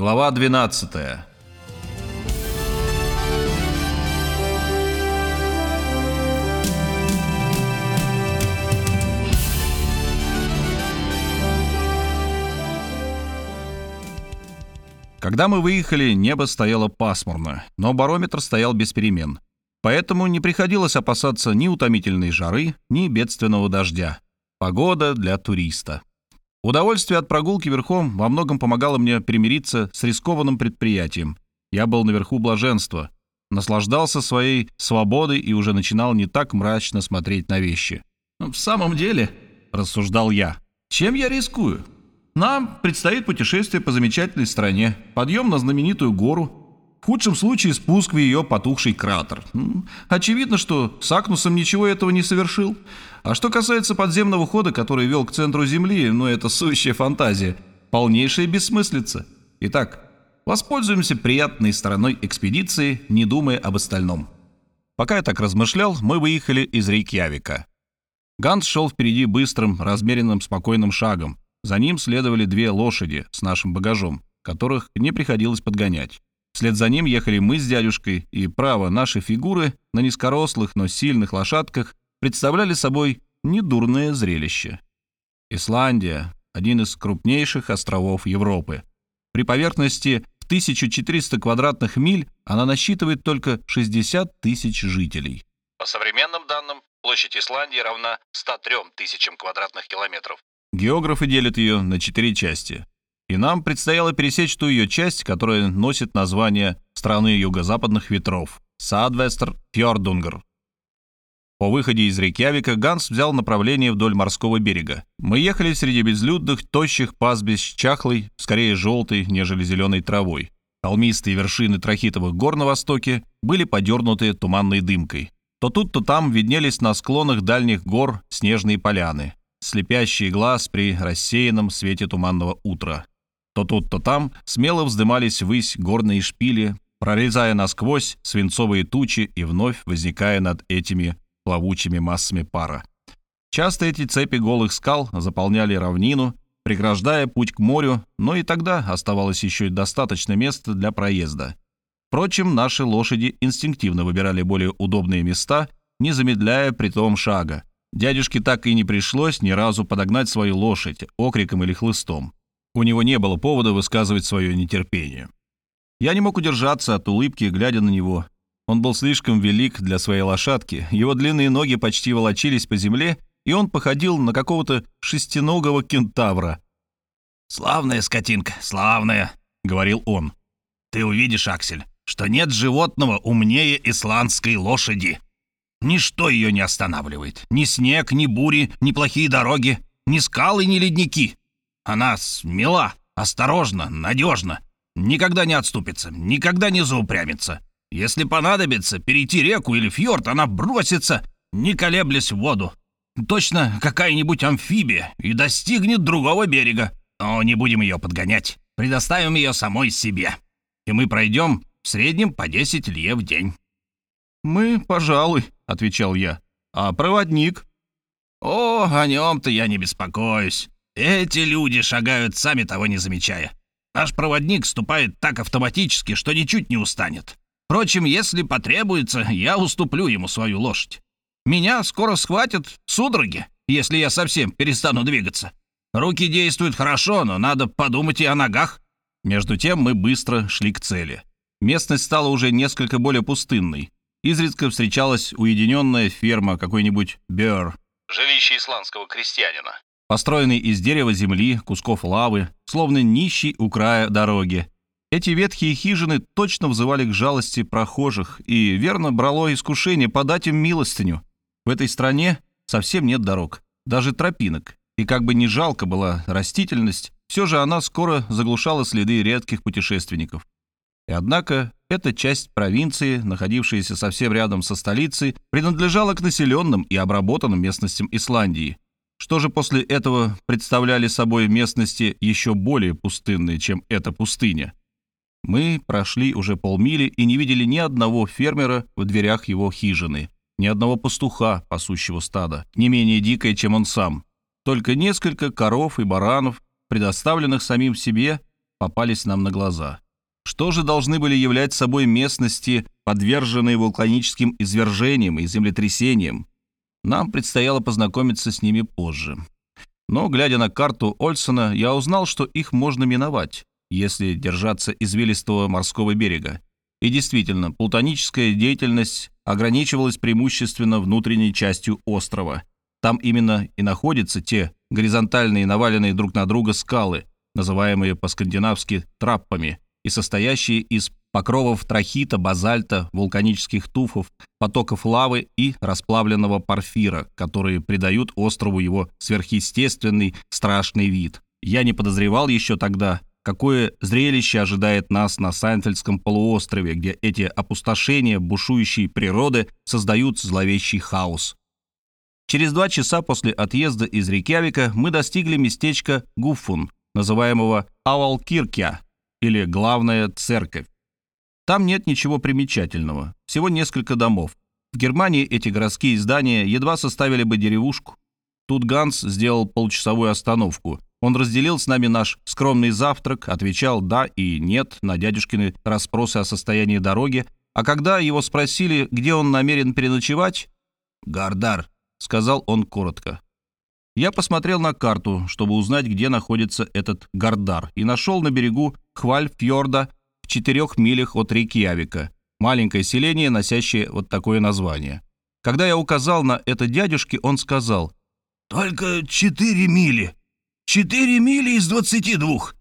Глава 12 Когда мы выехали, небо стояло пасмурно, но барометр стоял без перемен. Поэтому не приходилось опасаться ни утомительной жары, ни бедственного дождя. Погода для туриста. Удовольствие от прогулки верхом во многом помогало мне примириться с рискованным предприятием. Я был наверху блаженства, наслаждался своей свободой и уже начинал не так мрачно смотреть на вещи. «В самом деле», — рассуждал я, — «чем я рискую? Нам предстоит путешествие по замечательной стране, подъем на знаменитую гору, в худшем случае спуск в ее потухший кратер. Очевидно, что с Акнусом ничего этого не совершил. А что касается подземного хода, который вел к центру Земли, ну это сущая фантазия, полнейшая бессмыслица. Итак, воспользуемся приятной стороной экспедиции, не думая об остальном. Пока я так размышлял, мы выехали из Рейкьявика. Ганс шел впереди быстрым, размеренным, спокойным шагом. За ним следовали две лошади с нашим багажом, которых не приходилось подгонять. Вслед за ним ехали мы с дядюшкой, и, право, наши фигуры на низкорослых, но сильных лошадках представляли собой недурное зрелище. Исландия — один из крупнейших островов Европы. При поверхности в 1400 квадратных миль она насчитывает только 60 тысяч жителей. По современным данным, площадь Исландии равна 103 тысячам квадратных километров. Географы делят ее на четыре части — и нам предстояло пересечь ту ее часть, которая носит название страны юго-западных ветров — Садвестер Фьордунгер. По выходе из Рейкьявика Ганс взял направление вдоль морского берега. Мы ехали среди безлюдных, тощих пастбищ чахлой, скорее желтой, нежели зеленой травой. Холмистые вершины трахитовых гор на востоке были подернуты туманной дымкой. То тут, то там виднелись на склонах дальних гор снежные поляны, слепящий глаз при рассеянном свете туманного утра. То тут, то там смело вздымались ввысь горные шпили, прорезая насквозь свинцовые тучи и вновь возникая над этими плавучими массами пара. Часто эти цепи голых скал заполняли равнину, преграждая путь к морю, но и тогда оставалось еще достаточно места для проезда. Впрочем, наши лошади инстинктивно выбирали более удобные места, не замедляя при том шага. Дядюшке так и не пришлось ни разу подогнать свою лошадь окриком или хлыстом. У него не было повода высказывать свое нетерпение. Я не мог удержаться от улыбки, глядя на него. Он был слишком велик для своей лошадки, его длинные ноги почти волочились по земле, и он походил на какого-то шестиногого кентавра. «Славная скотинка, славная», — говорил он. «Ты увидишь, Аксель, что нет животного умнее исландской лошади. Ничто ее не останавливает. Ни снег, ни бури, ни плохие дороги, ни скалы, ни ледники. Она смела, осторожна, надежна, никогда не отступится, никогда не заупрямится. Если понадобится перейти реку или фьорд, она бросится, не колеблясь в воду. Точно какая-нибудь амфибия и достигнет другого берега. Но не будем ее подгонять. Предоставим ее самой себе. И мы пройдем в среднем по 10 лье в день. «Мы, пожалуй», — отвечал я. «А проводник?» «О, о нем-то я не беспокоюсь. Эти люди шагают сами того не замечая. Наш проводник ступает так автоматически, что ничуть не устанет. Впрочем, если потребуется, я уступлю ему свою лошадь. Меня скоро схватят судороги, если я совсем перестану двигаться. Руки действуют хорошо, но надо подумать и о ногах. Между тем мы быстро шли к цели. Местность стала уже несколько более пустынной. Изредка встречалась уединенная ферма какой-нибудь Бёр. Жилище исландского крестьянина построенный из дерева земли, кусков лавы, словно нищий у края дороги. Эти ветхие хижины точно взывали к жалости прохожих, и верно брало искушение подать им милостыню. В этой стране совсем нет дорог, даже тропинок, и как бы ни жалко была растительность, все же она скоро заглушала следы редких путешественников. И однако эта часть провинции, находившаяся совсем рядом со столицей, принадлежала к населенным и обработанным местностям Исландии – что же после этого представляли собой местности еще более пустынные, чем эта пустыня? Мы прошли уже полмили и не видели ни одного фермера в дверях его хижины, ни одного пастуха, пасущего стада, не менее дикое, чем он сам. Только несколько коров и баранов, предоставленных самим себе, попались нам на глаза. Что же должны были являть собой местности, подверженные вулканическим извержениям и землетрясениям? Нам предстояло познакомиться с ними позже. Но, глядя на карту Ольсона, я узнал, что их можно миновать, если держаться извилистого морского берега. И действительно, плутоническая деятельность ограничивалась преимущественно внутренней частью острова. Там именно и находятся те горизонтальные наваленные друг на друга скалы, называемые по-скандинавски траппами, и состоящие из покровов трахита, базальта, вулканических туфов, потоков лавы и расплавленного порфира, которые придают острову его сверхъестественный страшный вид. Я не подозревал еще тогда, какое зрелище ожидает нас на Сайнфельдском полуострове, где эти опустошения бушующей природы создают зловещий хаос. Через два часа после отъезда из Рейкьявика мы достигли местечка Гуффун, называемого Ауалкиркя, или Главная Церковь. Там нет ничего примечательного, всего несколько домов. В Германии эти городские здания едва составили бы деревушку. Тут Ганс сделал полчасовую остановку. Он разделил с нами наш скромный завтрак, отвечал «да» и «нет» на дядюшкины расспросы о состоянии дороги, а когда его спросили, где он намерен переночевать, «Гардар», — сказал он коротко. Я посмотрел на карту, чтобы узнать, где находится этот Гардар, и нашел на берегу Хвальфьорда в четырех милях от реки Явика, маленькое селение, носящее вот такое название. Когда я указал на это дядюшке, он сказал, «Только четыре мили. Четыре мили из двадцати двух.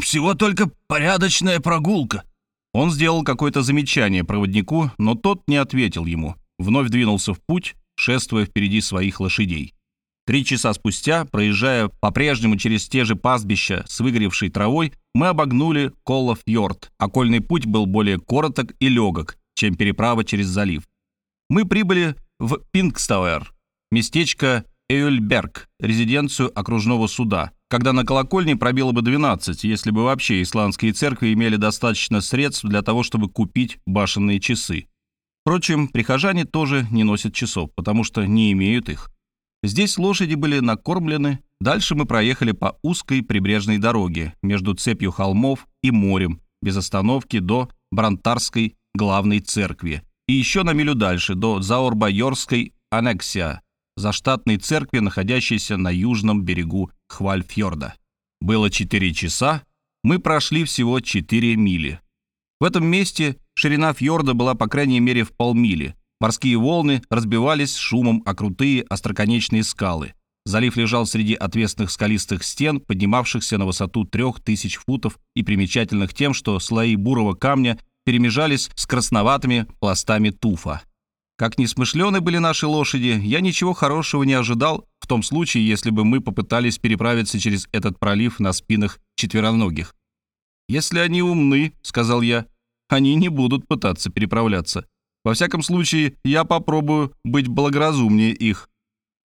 Всего только порядочная прогулка». Он сделал какое-то замечание проводнику, но тот не ответил ему. Вновь двинулся в путь, шествуя впереди своих лошадей. Три часа спустя, проезжая по-прежнему через те же пастбища с выгоревшей травой, мы обогнули Коллофьорд. Окольный путь был более короток и легок, чем переправа через залив. Мы прибыли в Пингстауэр, местечко Эюльберг, резиденцию окружного суда, когда на колокольне пробило бы 12, если бы вообще исландские церкви имели достаточно средств для того, чтобы купить башенные часы. Впрочем, прихожане тоже не носят часов, потому что не имеют их. Здесь лошади были накормлены. Дальше мы проехали по узкой прибрежной дороге между цепью холмов и морем, без остановки до Бронтарской главной церкви. И еще на милю дальше, до Заорбайорской аннексия, заштатной церкви, находящейся на южном берегу Хвальфьорда. Было 4 часа, мы прошли всего 4 мили. В этом месте ширина фьорда была по крайней мере в полмили – Морские волны разбивались шумом о крутые остроконечные скалы. Залив лежал среди отвесных скалистых стен, поднимавшихся на высоту трех тысяч футов и примечательных тем, что слои бурого камня перемежались с красноватыми пластами туфа. Как несмышлены были наши лошади, я ничего хорошего не ожидал в том случае, если бы мы попытались переправиться через этот пролив на спинах четвероногих. «Если они умны», — сказал я, — «они не будут пытаться переправляться. Во всяком случае, я попробую быть благоразумнее их».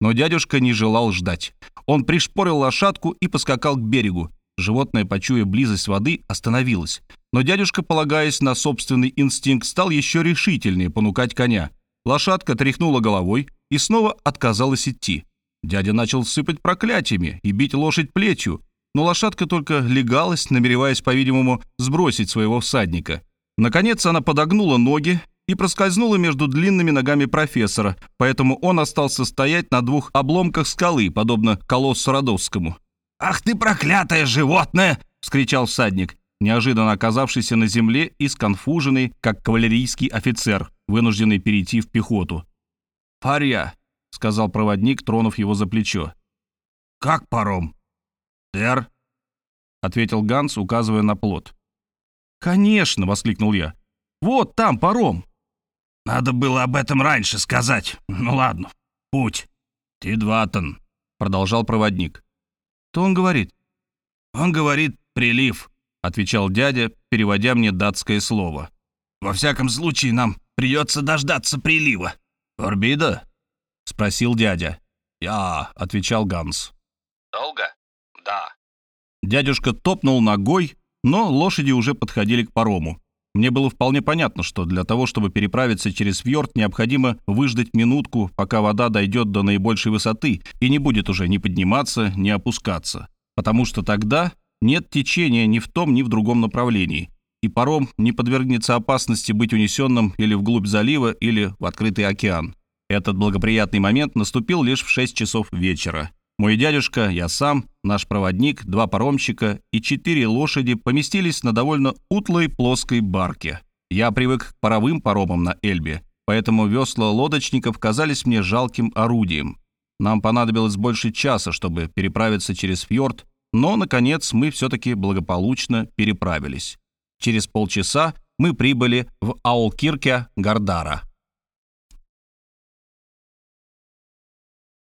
Но дядюшка не желал ждать. Он пришпорил лошадку и поскакал к берегу. Животное, почуя близость воды, остановилось. Но дядюшка, полагаясь на собственный инстинкт, стал еще решительнее понукать коня. Лошадка тряхнула головой и снова отказалась идти. Дядя начал сыпать проклятиями и бить лошадь плетью, но лошадка только легалась, намереваясь, по-видимому, сбросить своего всадника. Наконец она подогнула ноги и проскользнула между длинными ногами профессора, поэтому он остался стоять на двух обломках скалы, подобно колоссу Родовскому. «Ах ты проклятое животное!» — вскричал всадник, неожиданно оказавшийся на земле и сконфуженный, как кавалерийский офицер, вынужденный перейти в пехоту. «Парья», — сказал проводник, тронув его за плечо. «Как паром?» «Сэр», — ответил Ганс, указывая на плот. «Конечно!» — воскликнул я. «Вот там паром!» Надо было об этом раньше сказать. Ну ладно, путь. Тидватон, продолжал проводник. То он говорит. Он говорит прилив, отвечал дядя, переводя мне датское слово. Во всяком случае, нам придется дождаться прилива. Орбида? спросил дядя. Я, отвечал Ганс. Долго? Да. Дядюшка топнул ногой, но лошади уже подходили к парому. Мне было вполне понятно, что для того, чтобы переправиться через фьорд, необходимо выждать минутку, пока вода дойдет до наибольшей высоты и не будет уже ни подниматься, ни опускаться. Потому что тогда нет течения ни в том, ни в другом направлении, и паром не подвергнется опасности быть унесенным или вглубь залива, или в открытый океан. Этот благоприятный момент наступил лишь в 6 часов вечера. Мой дядюшка, я сам, наш проводник, два паромщика и четыре лошади поместились на довольно утлой плоской барке. Я привык к паровым паромам на Эльбе, поэтому весла лодочников казались мне жалким орудием. Нам понадобилось больше часа, чтобы переправиться через фьорд, но, наконец, мы все-таки благополучно переправились. Через полчаса мы прибыли в Аулкирке Гардара.